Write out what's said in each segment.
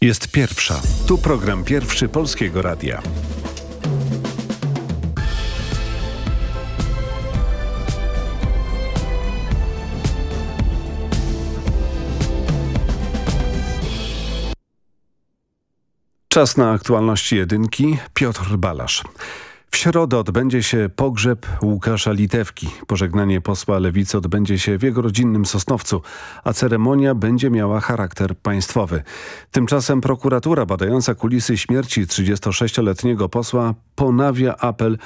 Jest pierwsza. Tu program pierwszy Polskiego Radia. Czas na aktualności jedynki. Piotr Balasz. Środę odbędzie się pogrzeb Łukasza Litewki. Pożegnanie posła Lewicy odbędzie się w jego rodzinnym Sosnowcu, a ceremonia będzie miała charakter państwowy. Tymczasem prokuratura badająca kulisy śmierci 36-letniego posła ponawia apel,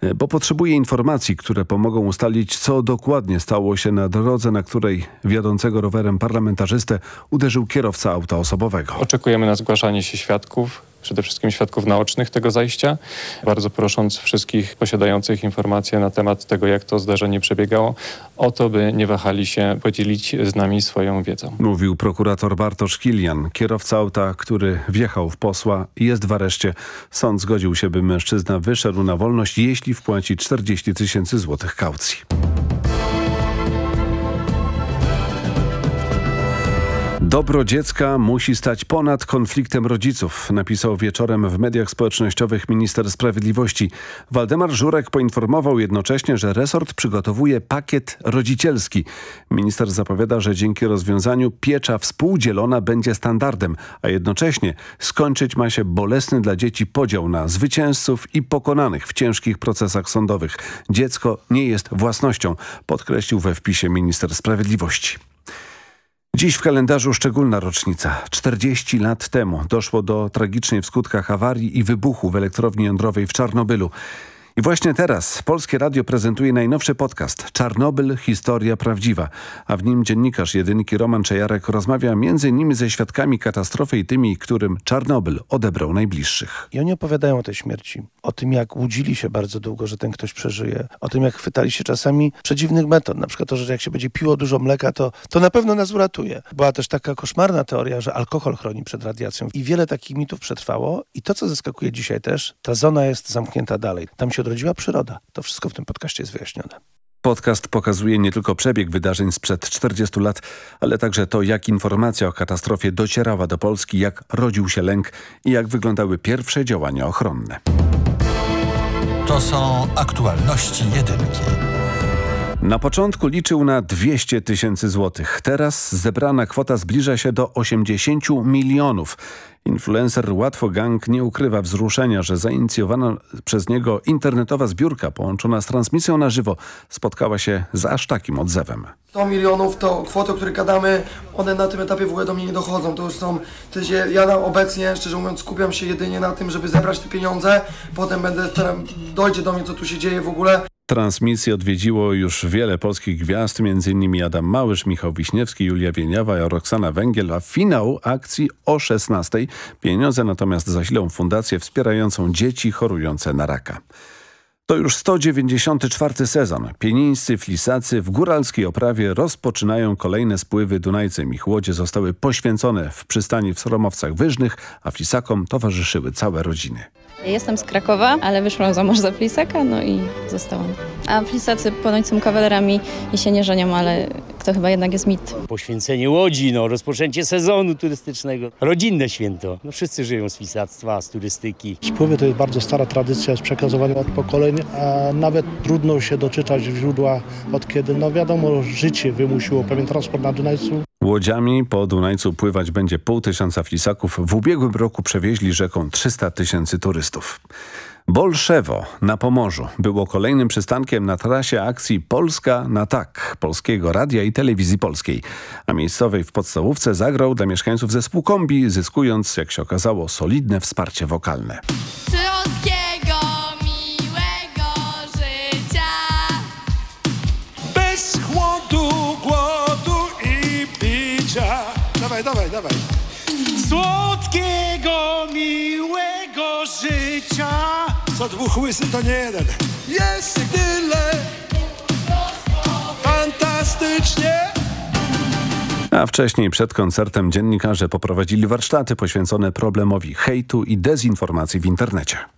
e, bo potrzebuje informacji, które pomogą ustalić, co dokładnie stało się na drodze, na której wiodącego rowerem parlamentarzystę uderzył kierowca auta osobowego. Oczekujemy na zgłaszanie się świadków przede wszystkim świadków naocznych tego zajścia. Bardzo prosząc wszystkich posiadających informacje na temat tego, jak to zdarzenie przebiegało, o to, by nie wahali się podzielić z nami swoją wiedzą. Mówił prokurator Bartosz Kilian, kierowca auta, który wjechał w posła i jest w areszcie. Sąd zgodził się, by mężczyzna wyszedł na wolność, jeśli wpłaci 40 tysięcy złotych kaucji. Dobro dziecka musi stać ponad konfliktem rodziców, napisał wieczorem w mediach społecznościowych minister sprawiedliwości. Waldemar Żurek poinformował jednocześnie, że resort przygotowuje pakiet rodzicielski. Minister zapowiada, że dzięki rozwiązaniu piecza współdzielona będzie standardem, a jednocześnie skończyć ma się bolesny dla dzieci podział na zwycięzców i pokonanych w ciężkich procesach sądowych. Dziecko nie jest własnością, podkreślił we wpisie minister sprawiedliwości. Dziś w kalendarzu szczególna rocznica. 40 lat temu doszło do tragicznej w skutkach awarii i wybuchu w elektrowni jądrowej w Czarnobylu. I właśnie teraz Polskie Radio prezentuje najnowszy podcast Czarnobyl – Historia Prawdziwa, a w nim dziennikarz jedynki Roman Czejarek rozmawia m.in. ze świadkami katastrofy i tymi, którym Czarnobyl odebrał najbliższych. I oni opowiadają o tej śmierci, o tym jak łudzili się bardzo długo, że ten ktoś przeżyje, o tym jak chwytali się czasami przedziwnych metod, na przykład to, że jak się będzie piło dużo mleka, to, to na pewno nas uratuje. Była też taka koszmarna teoria, że alkohol chroni przed radiacją i wiele takich mitów przetrwało i to, co zaskakuje dzisiaj też, ta zona jest zamknięta dalej. Tam się odrodziła przyroda. To wszystko w tym podcaście jest wyjaśnione. Podcast pokazuje nie tylko przebieg wydarzeń sprzed 40 lat, ale także to, jak informacja o katastrofie docierała do Polski, jak rodził się lęk i jak wyglądały pierwsze działania ochronne. To są aktualności jedynki. Na początku liczył na 200 tysięcy złotych. Teraz zebrana kwota zbliża się do 80 milionów. Influencer Łatwo Gang nie ukrywa wzruszenia, że zainicjowana przez niego internetowa zbiórka połączona z transmisją na żywo spotkała się z aż takim odzewem. 100 milionów to kwoty, o których gadamy, one na tym etapie w ogóle do mnie nie dochodzą. To już są, to jest, ja obecnie, szczerze mówiąc, skupiam się jedynie na tym, żeby zebrać te pieniądze. Potem będę, dojdzie do mnie, co tu się dzieje w ogóle. Transmisję odwiedziło już wiele polskich gwiazd, m.in. Adam Małysz, Michał Wiśniewski, Julia Wieniawa, Roxana Węgiel, a finał akcji o 16. Pieniądze natomiast zasilą fundację wspierającą dzieci chorujące na raka. To już 194 sezon. Pienińscy flisacy w góralskiej oprawie rozpoczynają kolejne spływy Dunajcem. Ich łodzie zostały poświęcone w przystani w Sromowcach Wyżnych, a flisakom towarzyszyły całe rodziny. Jestem z Krakowa, ale wyszłam za mąż za Flisaka, no i zostałam. A Flisacy ponoć są kawalerami i się nie żenią, ale to chyba jednak jest mit. Poświęcenie łodzi, no, rozpoczęcie sezonu turystycznego, rodzinne święto. No, wszyscy żyją z flisactwa, z turystyki. Spływy to jest bardzo stara tradycja, jest przekazywana od pokoleń, a nawet trudno się doczytać w źródła od kiedy, no wiadomo, życie wymusiło pewien transport na Dunajcu. Łodziami po Dunajcu pływać będzie pół tysiąca flisaków. W ubiegłym roku przewieźli rzeką 300 tysięcy turystów. Bolszewo na Pomorzu było kolejnym przystankiem na trasie akcji Polska na tak Polskiego Radia i Telewizji Polskiej. A miejscowej w podstawówce zagrał dla mieszkańców zespół kombi, zyskując, jak się okazało, solidne wsparcie wokalne. Dawaj, dawaj. Słodkiego, miłego życia. Co dwóch łysy to nie jeden. Jest tyle. Fantastycznie. A wcześniej przed koncertem dziennikarze poprowadzili warsztaty poświęcone problemowi hejtu i dezinformacji w internecie.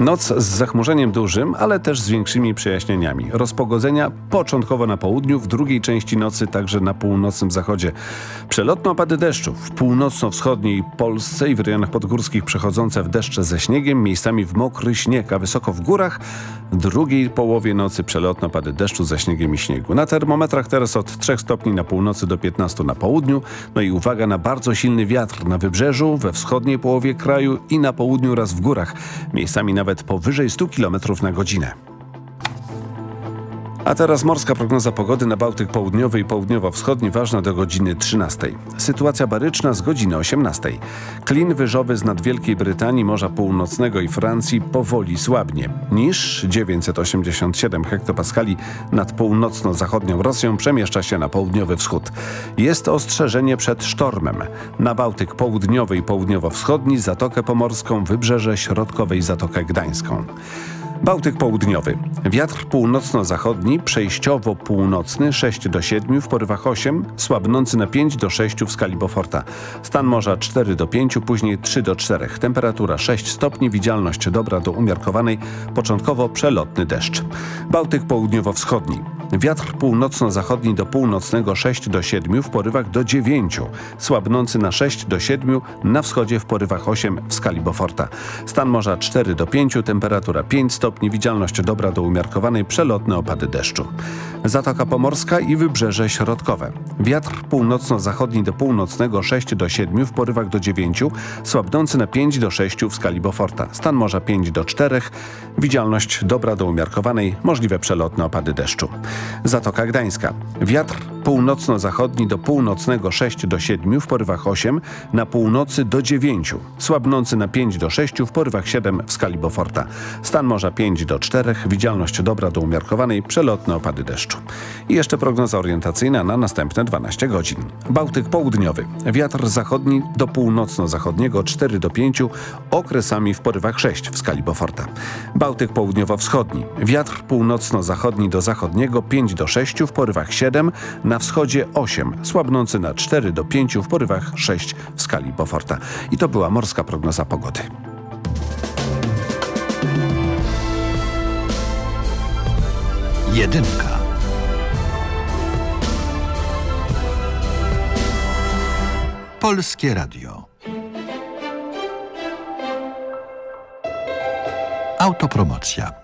Noc z zachmurzeniem dużym, ale też z większymi przejaśnieniami. Rozpogodzenia początkowo na południu, w drugiej części nocy także na północnym zachodzie. Przelotne opady deszczu w północno-wschodniej Polsce i w rejonach podgórskich przechodzące w deszcze ze śniegiem, miejscami w mokry śnieg, a wysoko w górach. W drugiej połowie nocy przelotne opady deszczu ze śniegiem i śniegu. Na termometrach teraz od 3 stopni na północy do 15 na południu. No i uwaga na bardzo silny wiatr na wybrzeżu, we wschodniej połowie kraju i na południu oraz w górach. Miejscami nawet powyżej 100 km na godzinę. A teraz morska prognoza pogody na Bałtyk Południowy i Południowo-Wschodni ważna do godziny 13. Sytuacja baryczna z godziny 18. Klin wyżowy z nad Wielkiej Brytanii, Morza Północnego i Francji powoli słabnie. Niż 987 hektopaskali nad północno-zachodnią Rosją przemieszcza się na południowy wschód. Jest ostrzeżenie przed sztormem. Na Bałtyk Południowy i Południowo-Wschodni, Zatokę Pomorską, Wybrzeże Środkowe i Zatokę Gdańską. Bałtyk Południowy. Wiatr północno-zachodni, przejściowo północny 6 do 7, w porywach 8, słabnący na 5 do 6 w skali Beauforta. Stan morza 4 do 5, później 3 do 4. Temperatura 6 stopni, widzialność dobra do umiarkowanej, początkowo przelotny deszcz. Bałtyk Południowo-Wschodni. Wiatr północno-zachodni do północnego 6 do 7, w porywach do 9, słabnący na 6 do 7, na wschodzie w porywach 8 w skali Beauforta. Stan morza 4 do 5, temperatura 5 stopni, widzialność dobra do umiarkowanej, przelotne opady deszczu. Zatoka Pomorska i Wybrzeże Środkowe. Wiatr północno-zachodni do północnego 6 do 7, w porywach do 9, słabnący na 5 do 6 w skali Beauforta. Stan morza 5 do 4, widzialność dobra do umiarkowanej, możliwe przelotne opady deszczu. Zatoka Gdańska. Wiatr północno-zachodni do północnego 6 do 7, w porywach 8, na północy do 9, słabnący na 5 do 6, w porywach 7 w skali Beauforta. Stan morza 5 do 4, widzialność dobra do umiarkowanej, przelotne opady deszczu. I jeszcze prognoza orientacyjna na następne 12 godzin. Bałtyk południowy. Wiatr zachodni do północno-zachodniego 4 do 5, okresami w porywach 6 w skali Beauforta. Bałtyk południowo-wschodni. Wiatr północno-zachodni do zachodniego 5 do 6, w porywach 7, na wschodzie 8, słabnący na 4 do 5, w porywach 6 w skali Beauforta. I to była morska prognoza pogody. Jedynka. Polskie Radio. Autopromocja.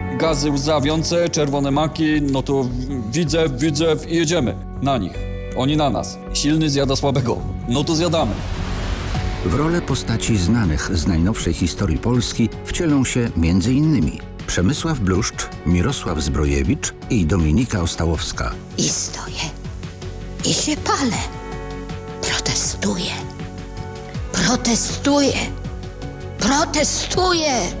Gazy łzawiące, czerwone maki, no to widzę, widzę i jedziemy na nich. Oni na nas. Silny zjada słabego. No to zjadamy. W rolę postaci znanych z najnowszej historii Polski wcielą się m.in. Przemysław Bluszcz, Mirosław Zbrojewicz i Dominika Ostałowska. I stoję. I się palę. Protestuję. Protestuję. Protestuję.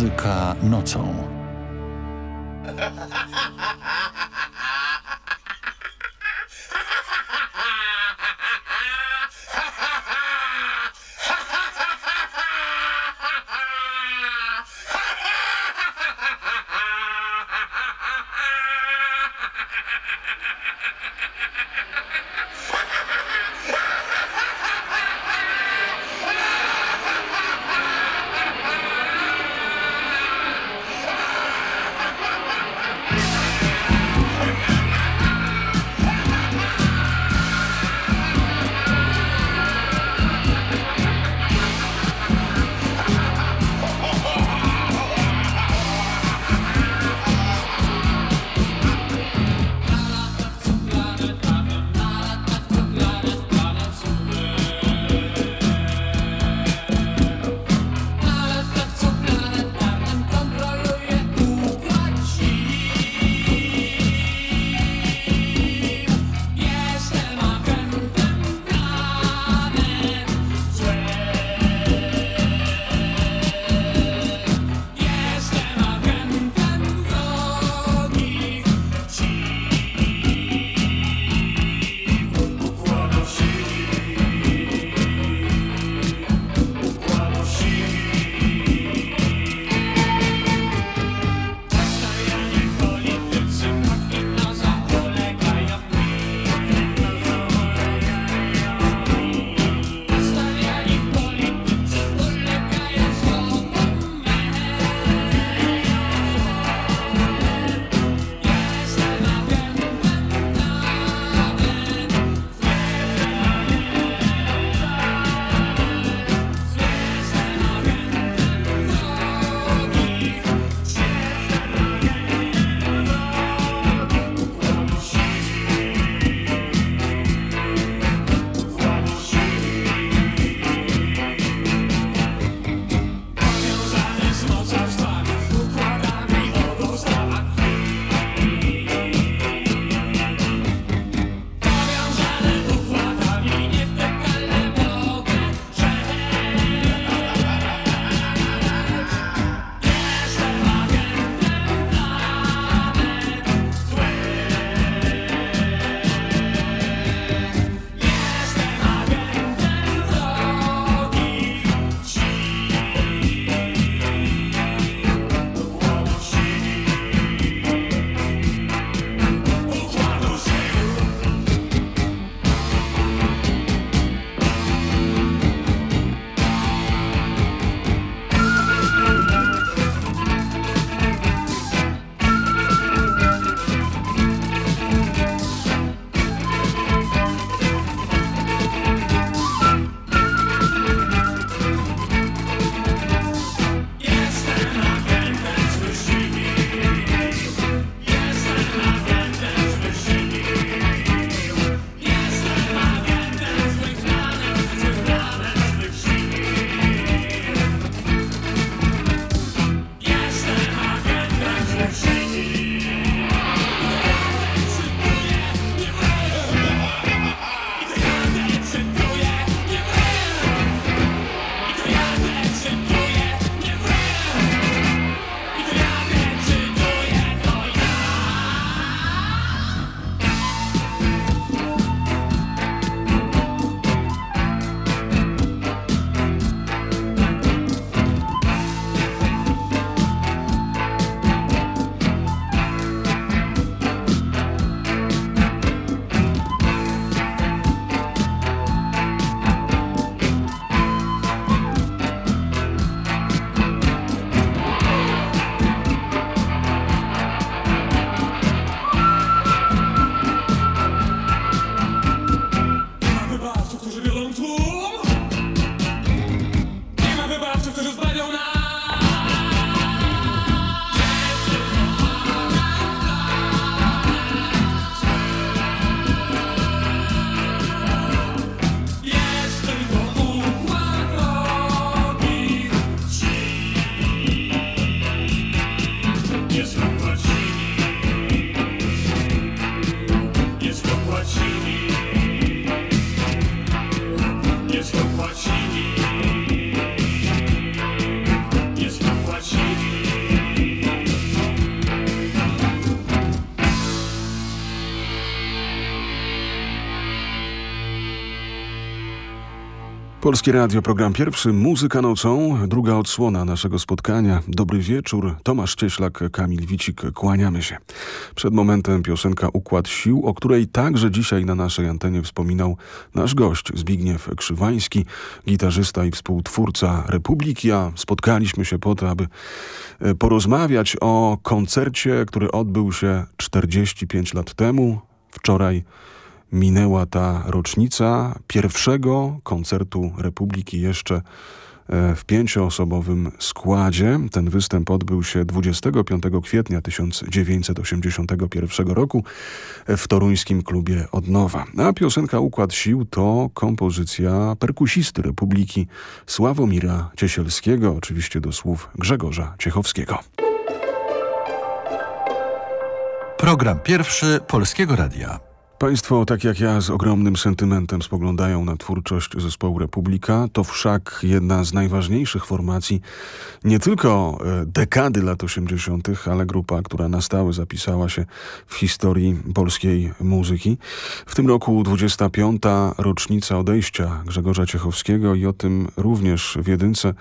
Muzyka nocą. Polskie Radio, program pierwszy, Muzyka nocą, druga odsłona naszego spotkania. Dobry wieczór, Tomasz Cieślak, Kamil Wicik, kłaniamy się. Przed momentem piosenka Układ Sił, o której także dzisiaj na naszej antenie wspominał nasz gość Zbigniew Krzywański, gitarzysta i współtwórca Republiki, a spotkaliśmy się po to, aby e, porozmawiać o koncercie, który odbył się 45 lat temu, wczoraj minęła ta rocznica pierwszego koncertu Republiki jeszcze e, w pięcioosobowym składzie. Ten występ odbył się 25 kwietnia 1981 roku w toruńskim klubie Odnowa. A piosenka Układ Sił to kompozycja perkusisty Republiki Sławomira Ciesielskiego, oczywiście do słów Grzegorza Ciechowskiego. Program pierwszy Polskiego Radia. Państwo, tak jak ja, z ogromnym sentymentem spoglądają na twórczość zespołu Republika. To wszak jedna z najważniejszych formacji nie tylko e, dekady lat 80., ale grupa, która na stałe zapisała się w historii polskiej muzyki. W tym roku 25. rocznica odejścia Grzegorza Ciechowskiego i o tym również w jedynce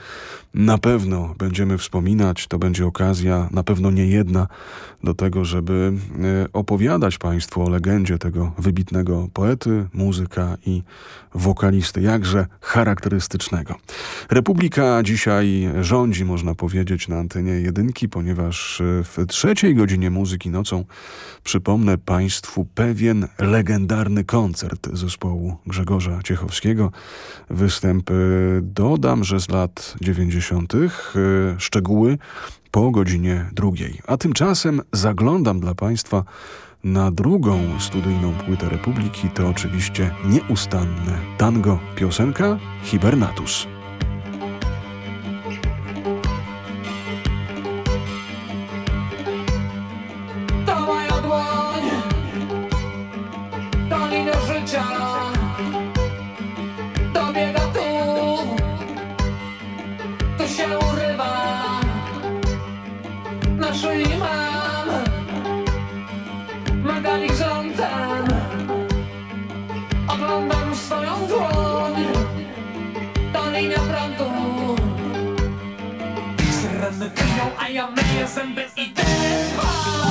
na pewno będziemy wspominać. To będzie okazja, na pewno nie jedna, do tego, żeby e, opowiadać Państwu o legendzie tego wybitnego poety, muzyka i wokalisty, jakże charakterystycznego. Republika dzisiaj rządzi, można powiedzieć, na antenie jedynki, ponieważ e, w trzeciej godzinie muzyki nocą przypomnę Państwu pewien legendarny koncert zespołu Grzegorza Ciechowskiego. Występ, e, dodam, że z lat 90. Szczegóły po godzinie drugiej. A tymczasem zaglądam dla Państwa na drugą studyjną płytę Republiki. To oczywiście nieustanne tango, piosenka Hibernatus. Medalik rządem, oglądam swoją dłoń, to linia prądu, syreny piją, a ja myję zęby i idę spać.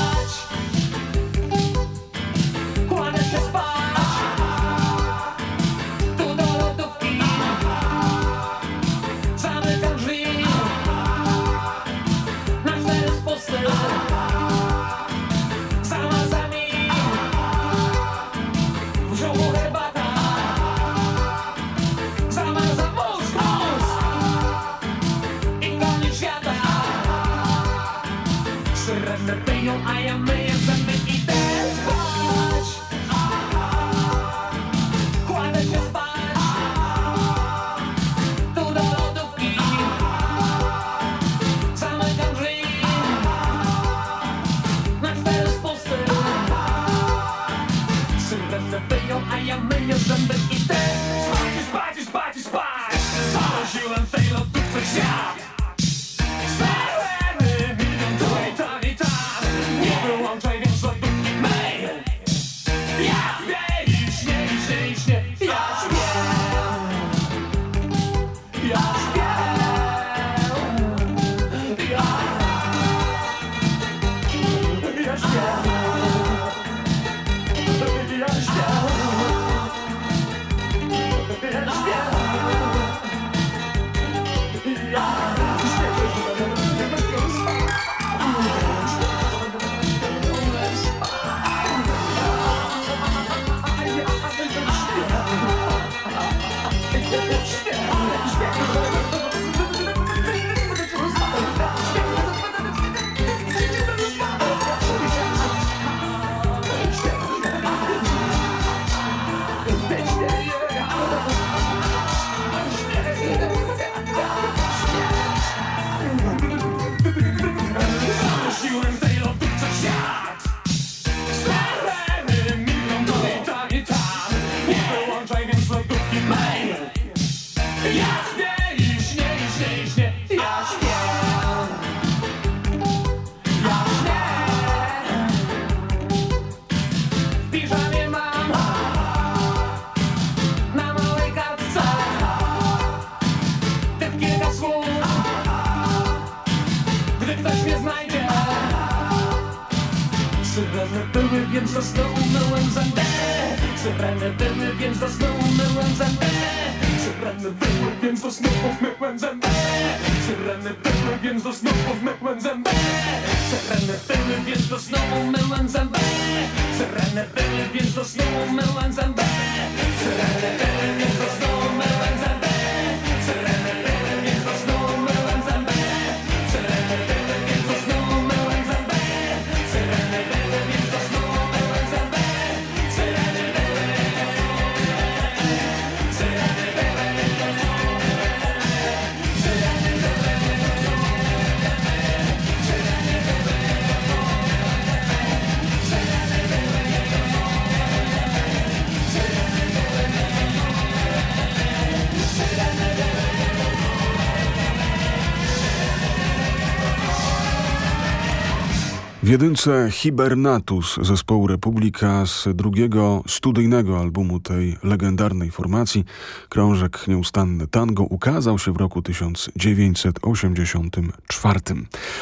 Jedynce Hibernatus zespołu Republika z drugiego studyjnego albumu tej legendarnej formacji Krążek Nieustanny Tango ukazał się w roku 1984.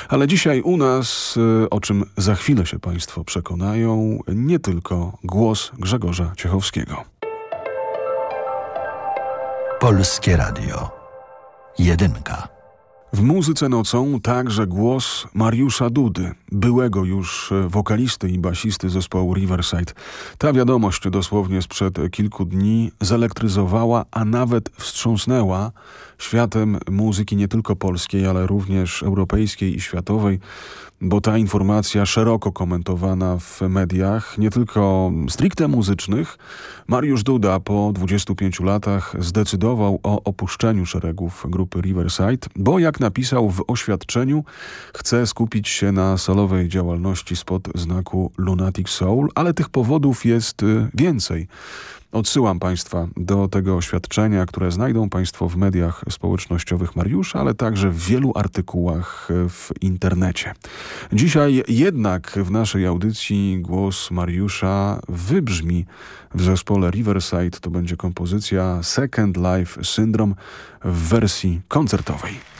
Ale dzisiaj u nas, y, o czym za chwilę się Państwo przekonają, nie tylko głos Grzegorza Ciechowskiego. Polskie Radio. Jedynka. W muzyce nocą także głos Mariusza Dudy, byłego już e, wokalisty i basisty zespołu Riverside. Ta wiadomość dosłownie sprzed kilku dni zelektryzowała, a nawet wstrząsnęła światem muzyki nie tylko polskiej, ale również europejskiej i światowej, bo ta informacja szeroko komentowana w mediach, nie tylko stricte muzycznych, Mariusz Duda po 25 latach zdecydował o opuszczeniu szeregów grupy Riverside, bo jak napisał w oświadczeniu, chce skupić się na solowej działalności spod znaku Lunatic Soul, ale tych powodów jest y, więcej. Odsyłam Państwa do tego oświadczenia, które znajdą Państwo w mediach społecznościowych Mariusza, ale także w wielu artykułach w internecie. Dzisiaj jednak w naszej audycji głos Mariusza wybrzmi w zespole Riverside. To będzie kompozycja Second Life Syndrome w wersji koncertowej.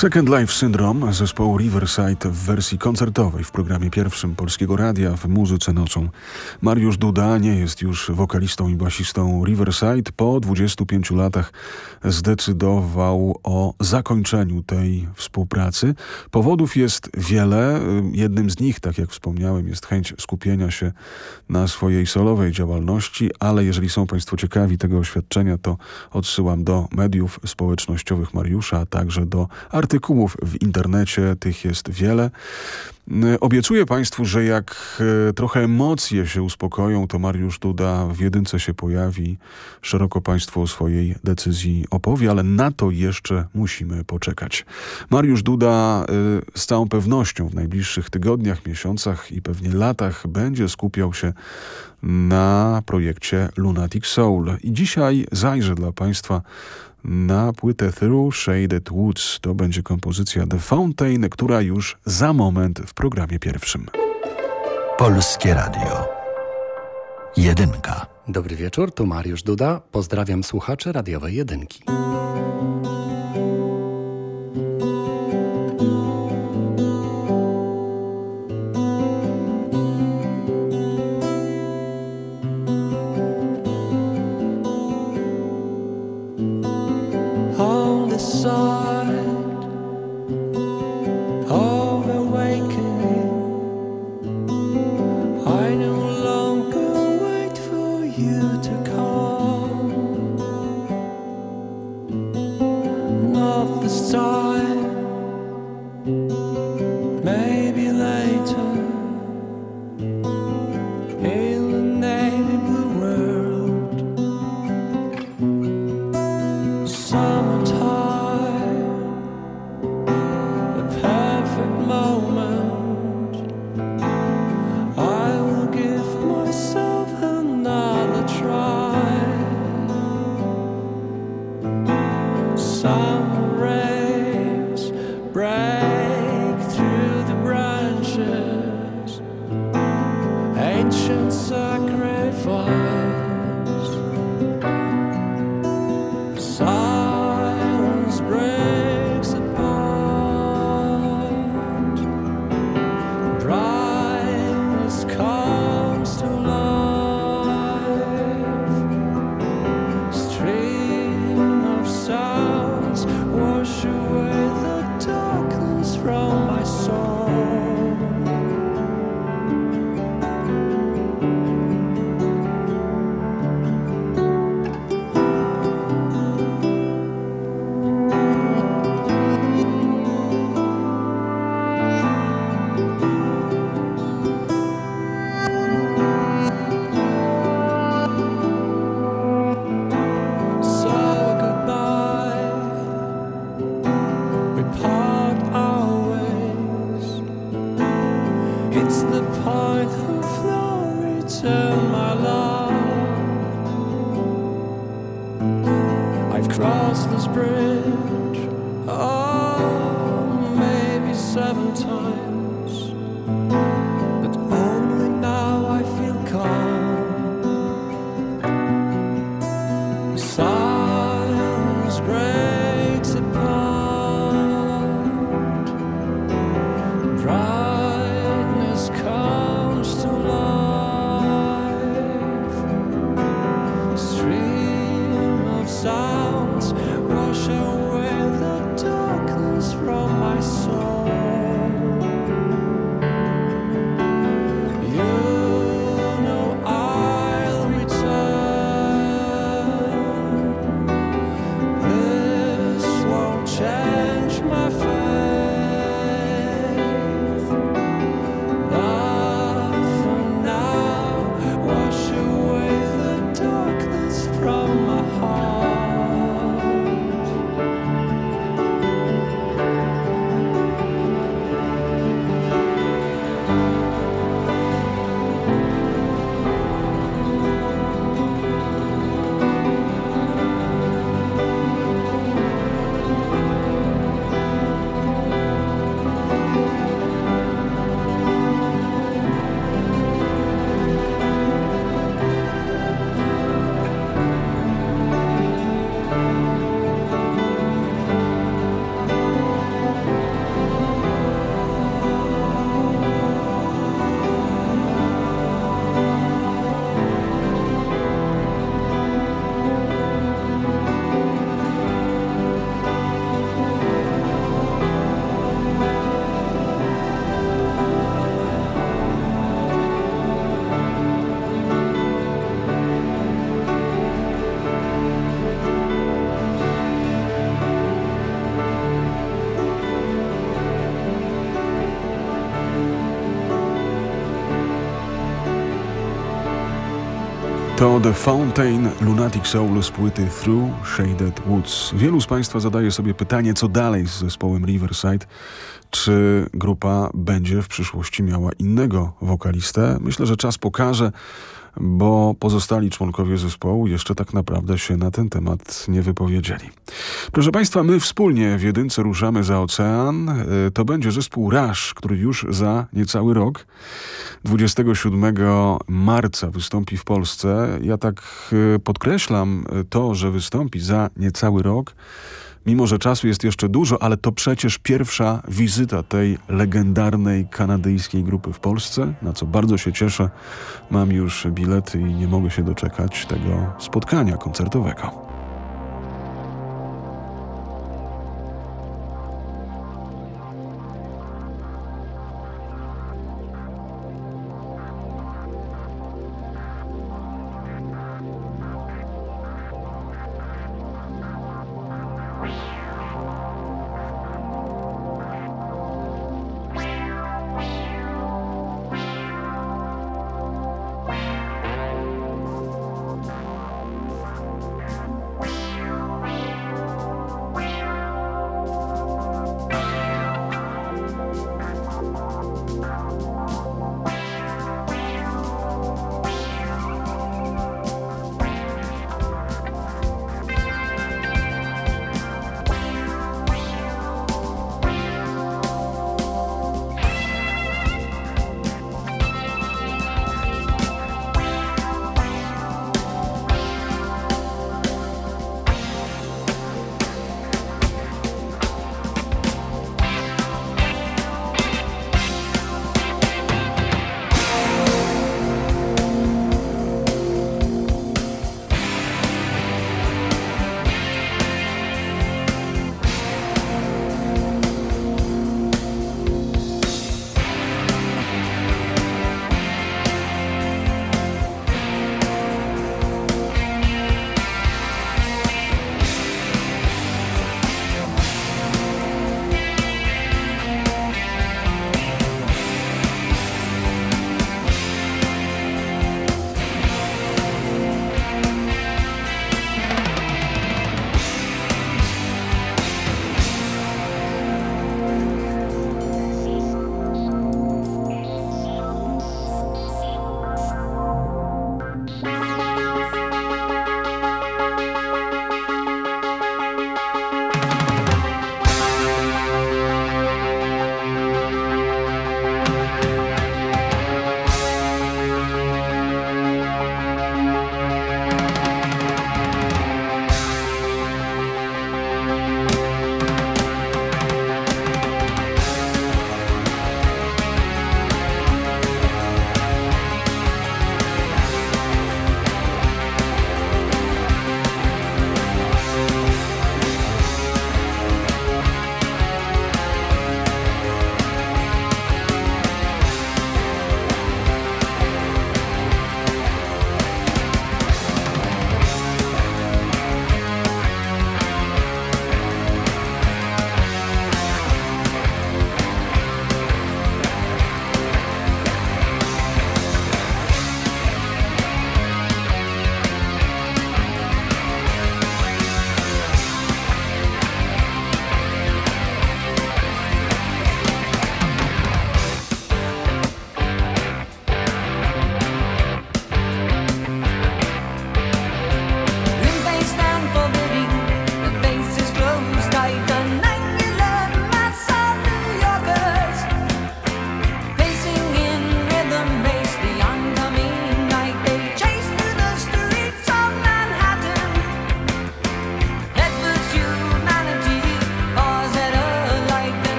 Second Life Syndrome zespołu Riverside w wersji koncertowej w programie pierwszym Polskiego Radia w Muzyce Nocą. Mariusz Duda nie jest już wokalistą i basistą Riverside. Po 25 latach zdecydował o zakończeniu tej współpracy. Powodów jest wiele. Jednym z nich, tak jak wspomniałem, jest chęć skupienia się na swojej solowej działalności, ale jeżeli są Państwo ciekawi tego oświadczenia, to odsyłam do mediów społecznościowych Mariusza, a także do artykułów w internecie. Tych jest wiele. Obiecuję Państwu, że jak e, trochę emocje się uspokoją, to Mariusz Duda w jedynce się pojawi. Szeroko Państwu o swojej decyzji opowie, ale na to jeszcze musimy poczekać. Mariusz Duda e, z całą pewnością w najbliższych tygodniach, miesiącach i pewnie latach będzie skupiał się na projekcie Lunatic Soul. I dzisiaj zajrzę dla Państwa na płytę Through Shaded Woods. To będzie kompozycja The Fountain, która już za moment w programie pierwszym. Polskie Radio. Jedynka. Dobry wieczór, tu Mariusz Duda. Pozdrawiam słuchaczy radiowej jedynki. The Fountain Lunatic Soul z płyty Through Shaded Woods. Wielu z Państwa zadaje sobie pytanie, co dalej z zespołem Riverside. Czy grupa będzie w przyszłości miała innego wokalistę? Myślę, że czas pokaże bo pozostali członkowie zespołu jeszcze tak naprawdę się na ten temat nie wypowiedzieli. Proszę Państwa, my wspólnie w jedynce ruszamy za ocean. E, To będzie zespół Rush, który już za niecały rok, 27 marca wystąpi w Polsce. Ja tak e, podkreślam to, że wystąpi za niecały rok, Mimo, że czasu jest jeszcze dużo, ale to przecież pierwsza wizyta tej legendarnej kanadyjskiej grupy w Polsce, na co bardzo się cieszę. Mam już bilety i nie mogę się doczekać tego spotkania koncertowego.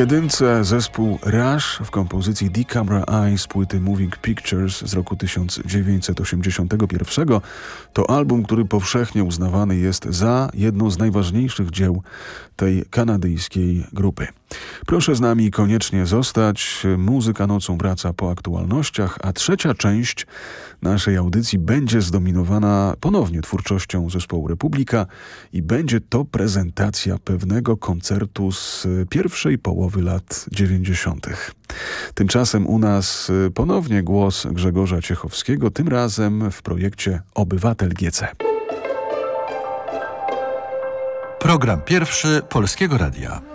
Jedynce zespół Rush w kompozycji D Camera Eyes płyty Moving Pictures z roku 1981 to album, który powszechnie uznawany jest za jedno z najważniejszych dzieł tej kanadyjskiej grupy. Proszę z nami koniecznie zostać. Muzyka nocą wraca po aktualnościach, a trzecia część naszej audycji będzie zdominowana ponownie twórczością zespołu Republika i będzie to prezentacja pewnego koncertu z pierwszej połowy lat 90. Tymczasem u nas ponownie głos Grzegorza Ciechowskiego, tym razem w projekcie Obywatel GC. Program pierwszy Polskiego Radia.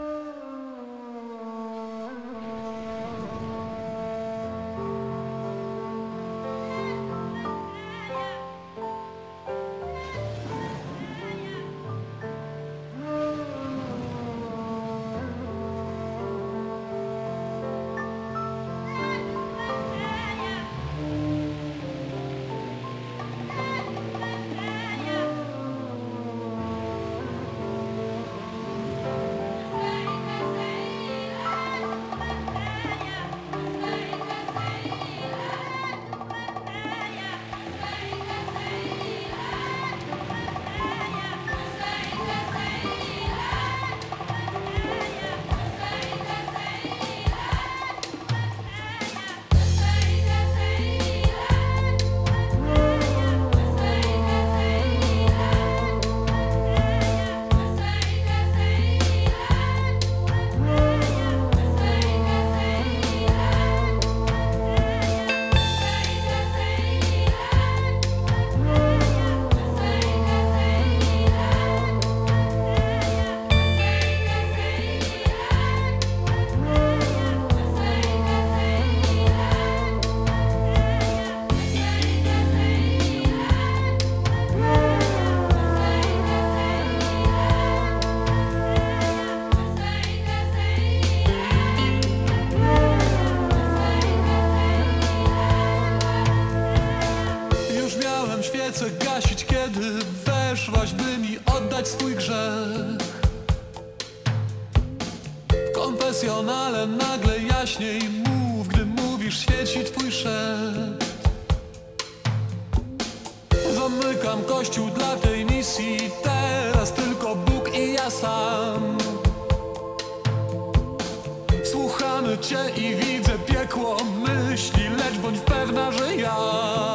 mówisz, świeci twój szept Zamykam kościół dla tej misji. Teraz tylko Bóg i ja sam. Słuchamy Cię i widzę piekło myśli Lecz bądź pewna, że ja